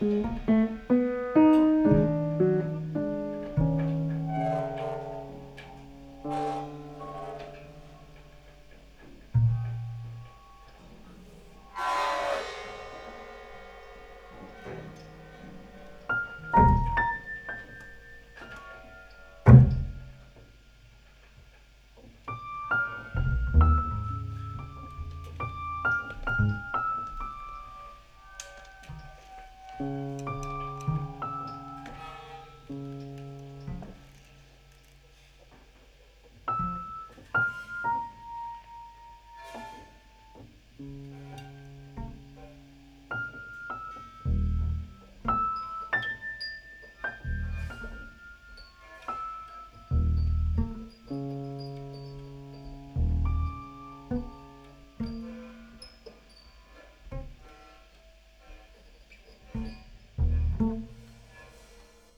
Música Thank mm -hmm. you.